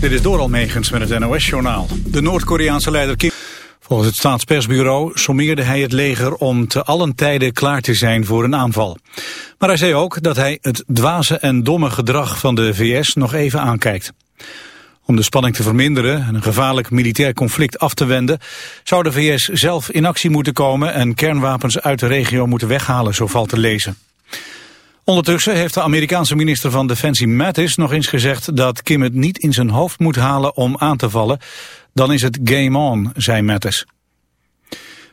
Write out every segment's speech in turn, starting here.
Dit is door Almegens met het NOS-journaal. De Noord-Koreaanse leider Kim... Volgens het staatspersbureau sommeerde hij het leger om te allen tijden klaar te zijn voor een aanval. Maar hij zei ook dat hij het dwaze en domme gedrag van de VS nog even aankijkt. Om de spanning te verminderen en een gevaarlijk militair conflict af te wenden... zou de VS zelf in actie moeten komen en kernwapens uit de regio moeten weghalen, zo valt te lezen. Ondertussen heeft de Amerikaanse minister van Defensie Mattis nog eens gezegd dat Kim het niet in zijn hoofd moet halen om aan te vallen. Dan is het game on, zei Mattis.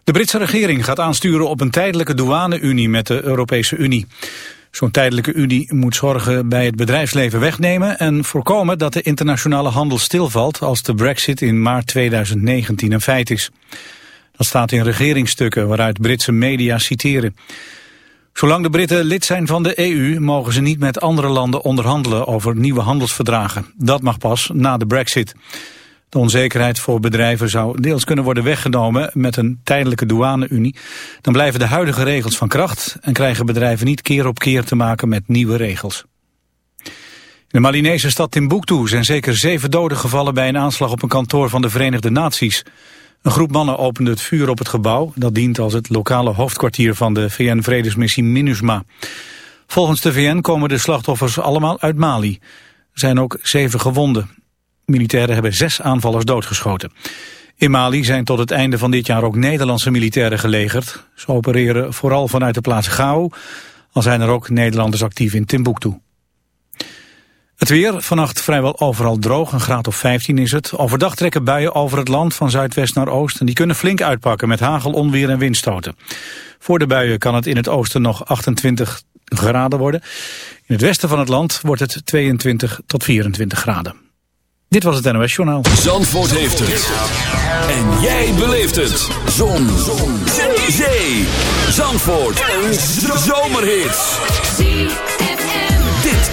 De Britse regering gaat aansturen op een tijdelijke douane-unie met de Europese Unie. Zo'n tijdelijke unie moet zorgen bij het bedrijfsleven wegnemen en voorkomen dat de internationale handel stilvalt als de brexit in maart 2019 een feit is. Dat staat in regeringsstukken waaruit Britse media citeren. Zolang de Britten lid zijn van de EU mogen ze niet met andere landen onderhandelen over nieuwe handelsverdragen. Dat mag pas na de brexit. De onzekerheid voor bedrijven zou deels kunnen worden weggenomen met een tijdelijke douane-unie. Dan blijven de huidige regels van kracht en krijgen bedrijven niet keer op keer te maken met nieuwe regels. In de Malinese stad Timbuktu zijn zeker zeven doden gevallen bij een aanslag op een kantoor van de Verenigde Naties. Een groep mannen opende het vuur op het gebouw. Dat dient als het lokale hoofdkwartier van de VN-vredesmissie MINUSMA. Volgens de VN komen de slachtoffers allemaal uit Mali. Er zijn ook zeven gewonden. Militairen hebben zes aanvallers doodgeschoten. In Mali zijn tot het einde van dit jaar ook Nederlandse militairen gelegerd. Ze opereren vooral vanuit de plaats Gao, al zijn er ook Nederlanders actief in Timbuktu. Het weer, vannacht vrijwel overal droog, een graad of 15 is het. Overdag trekken buien over het land van zuidwest naar oost... en die kunnen flink uitpakken met hagel, onweer en windstoten. Voor de buien kan het in het oosten nog 28 graden worden. In het westen van het land wordt het 22 tot 24 graden. Dit was het NOS Journaal. Zandvoort heeft het. En jij beleeft het. Zon. Zon. Zee. Zandvoort. Een zomerhit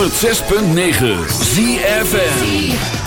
106.9 ZFM.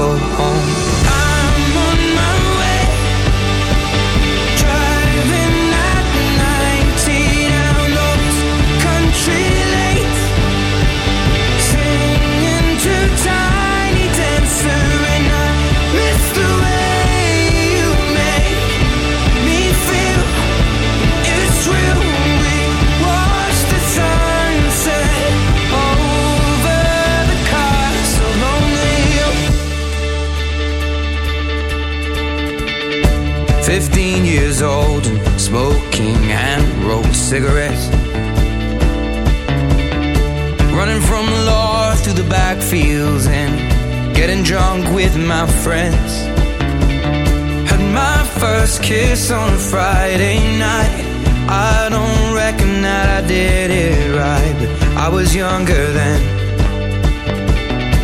go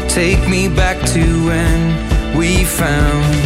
Take me back to when we found.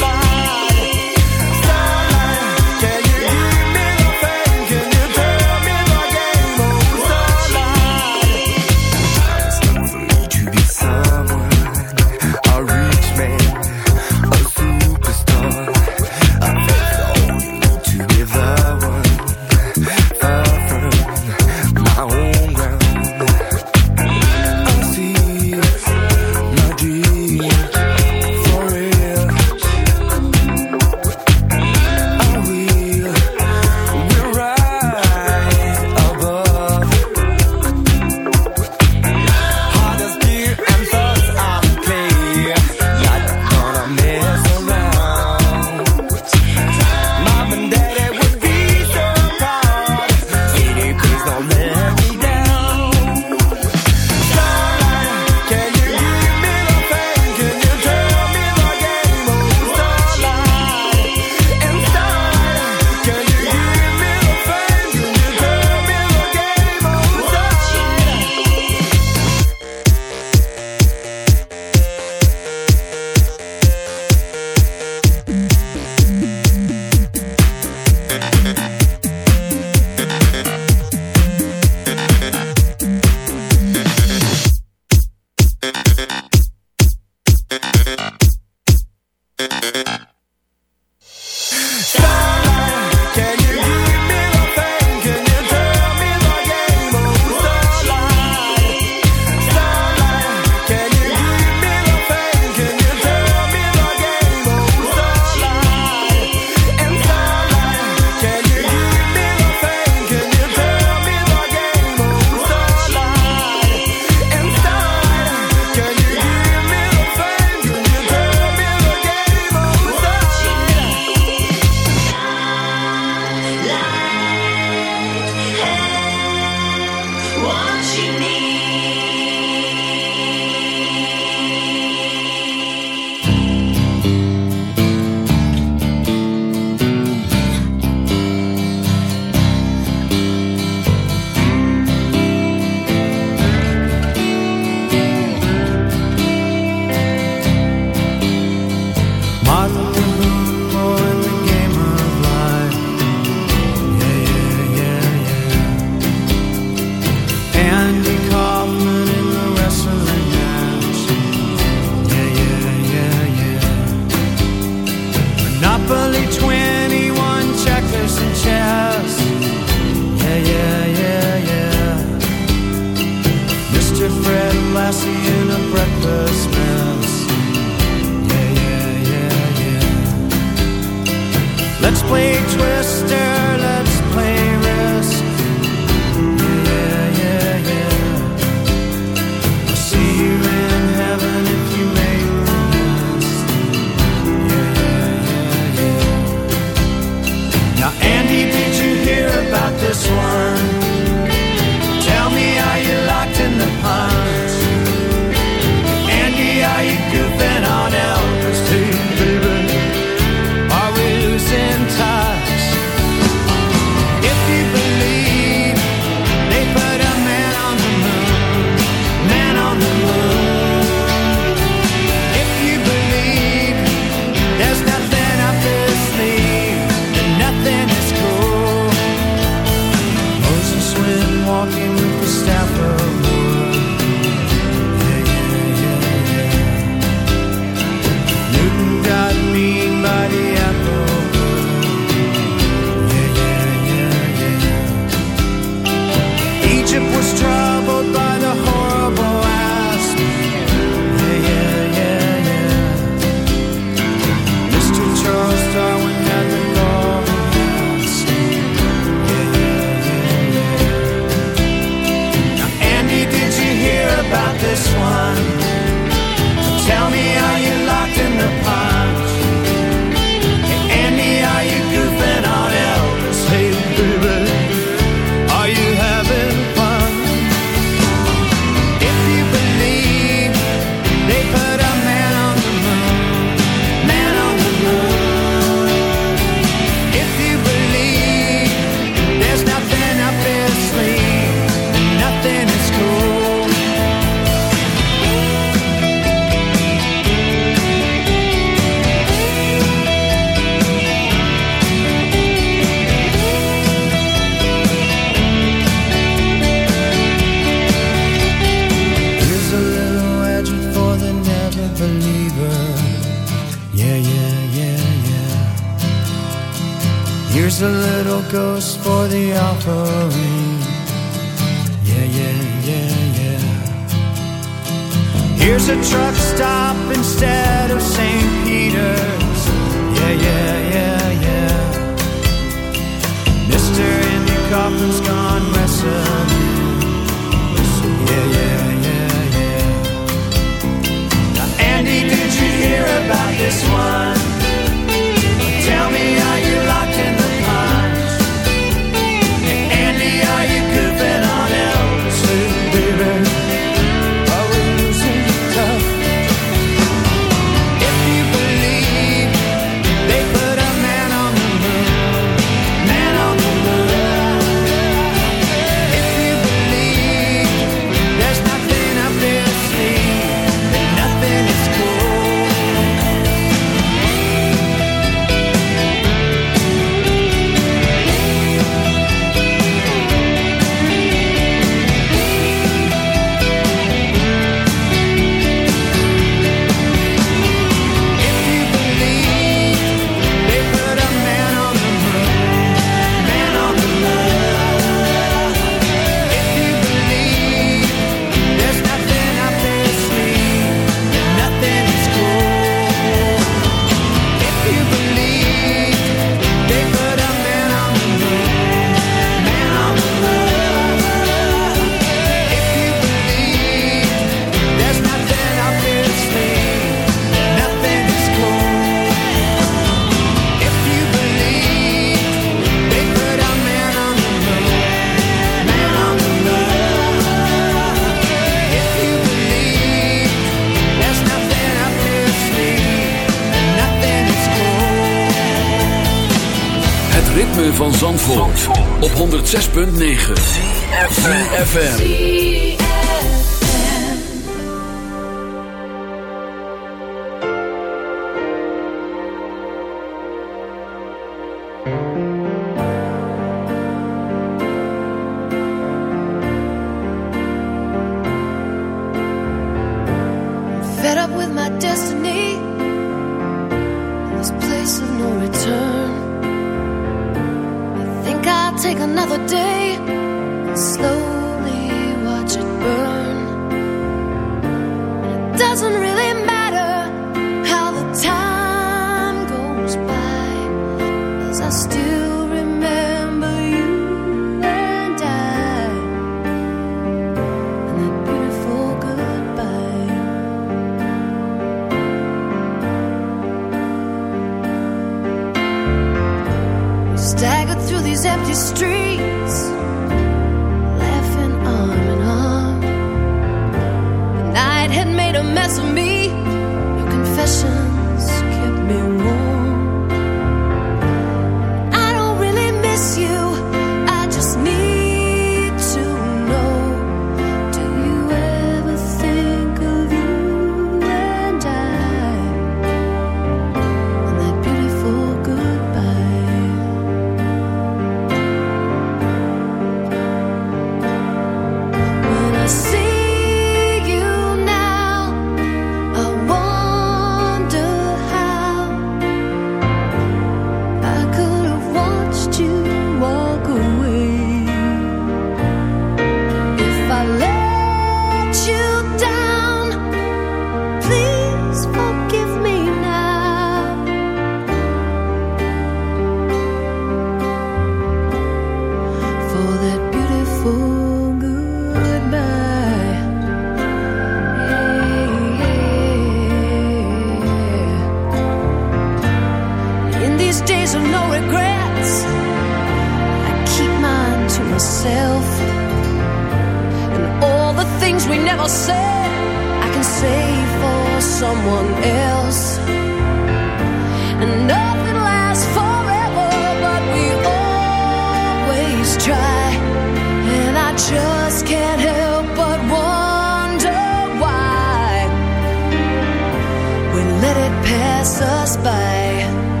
pass us by.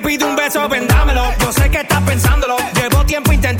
te pido un beso, vendámelo. Yo sé que estás pensándolo. Llevo tiempo intentando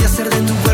y hacer de tu cuerpo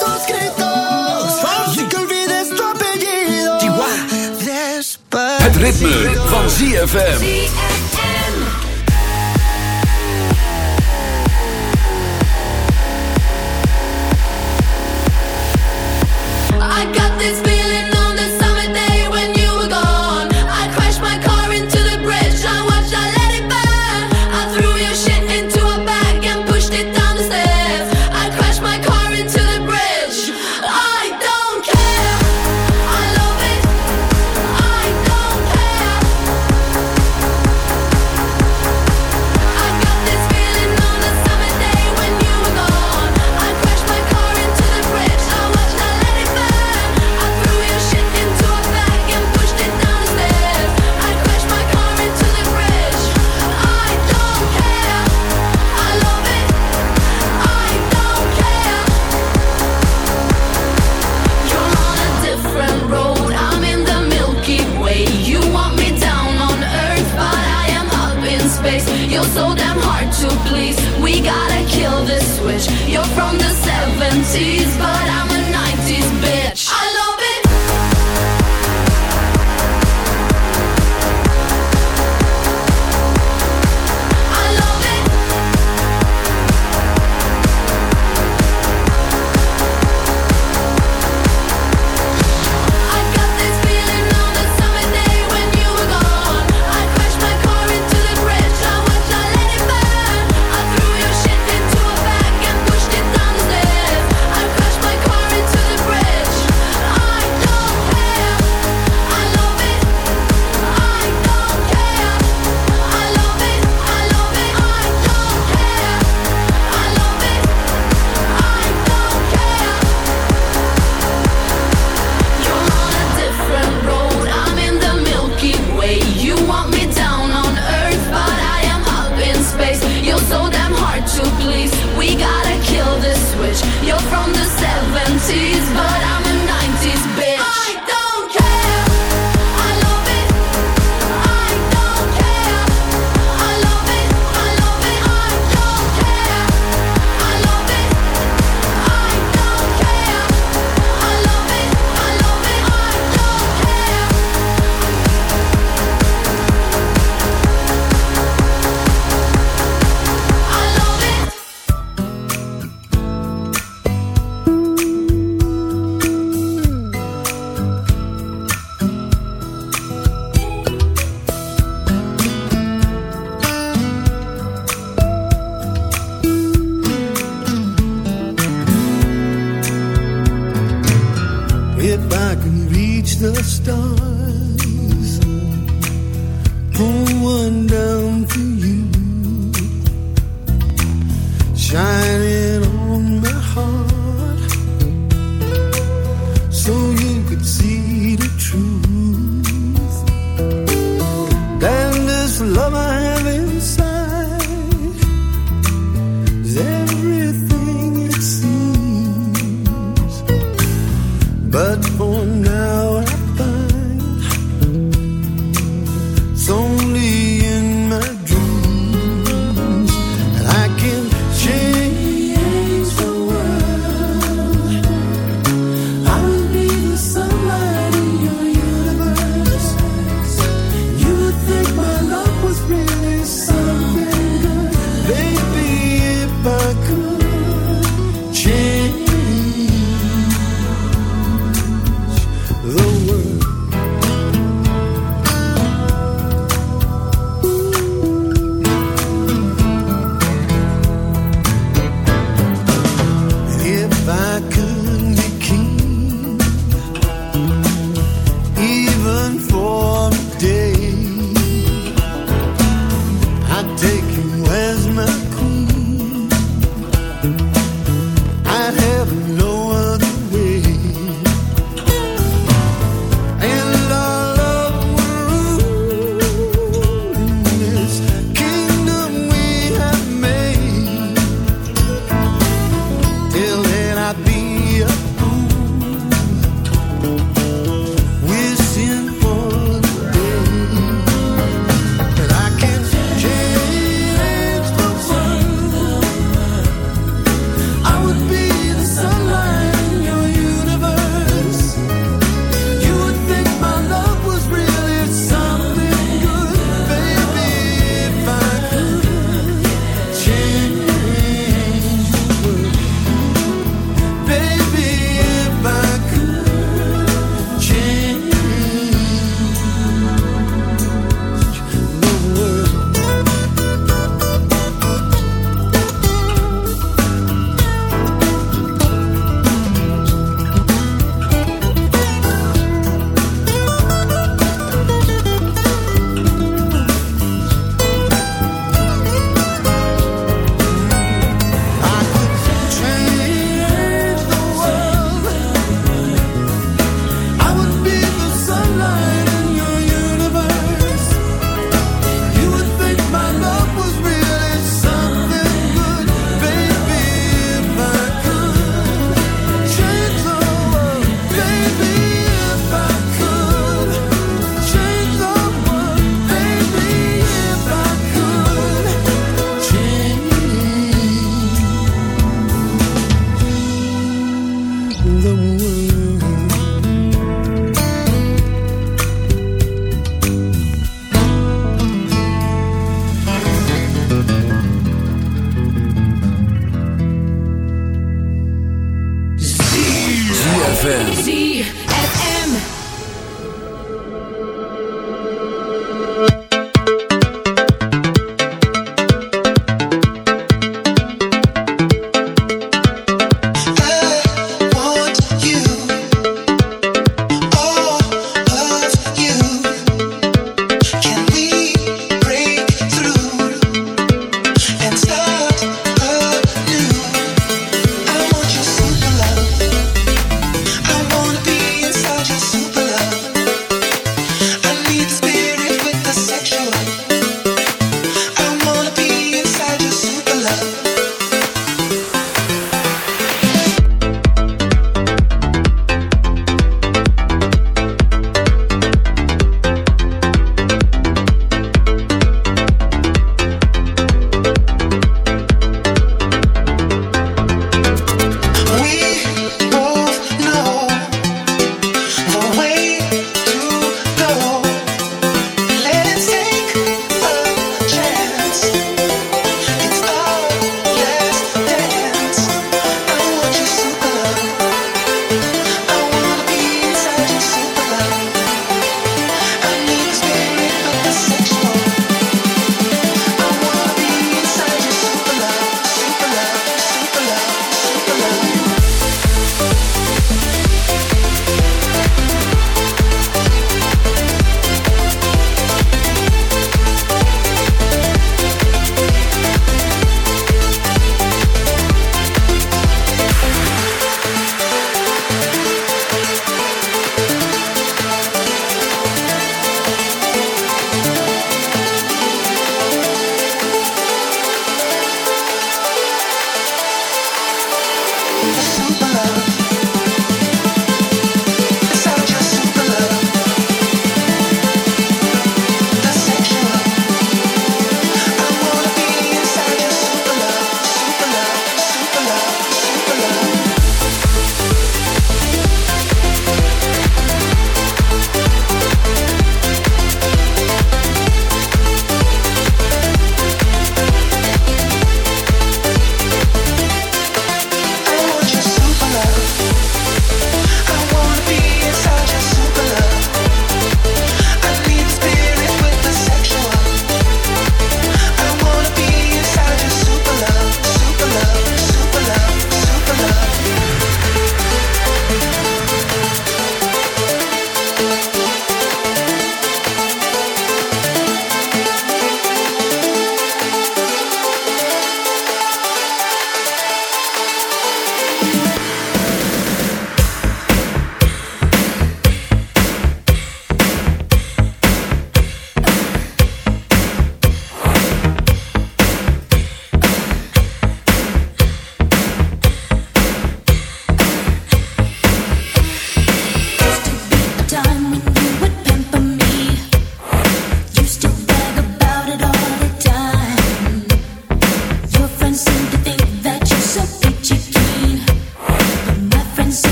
ritme, ritme. van ZFM. I got this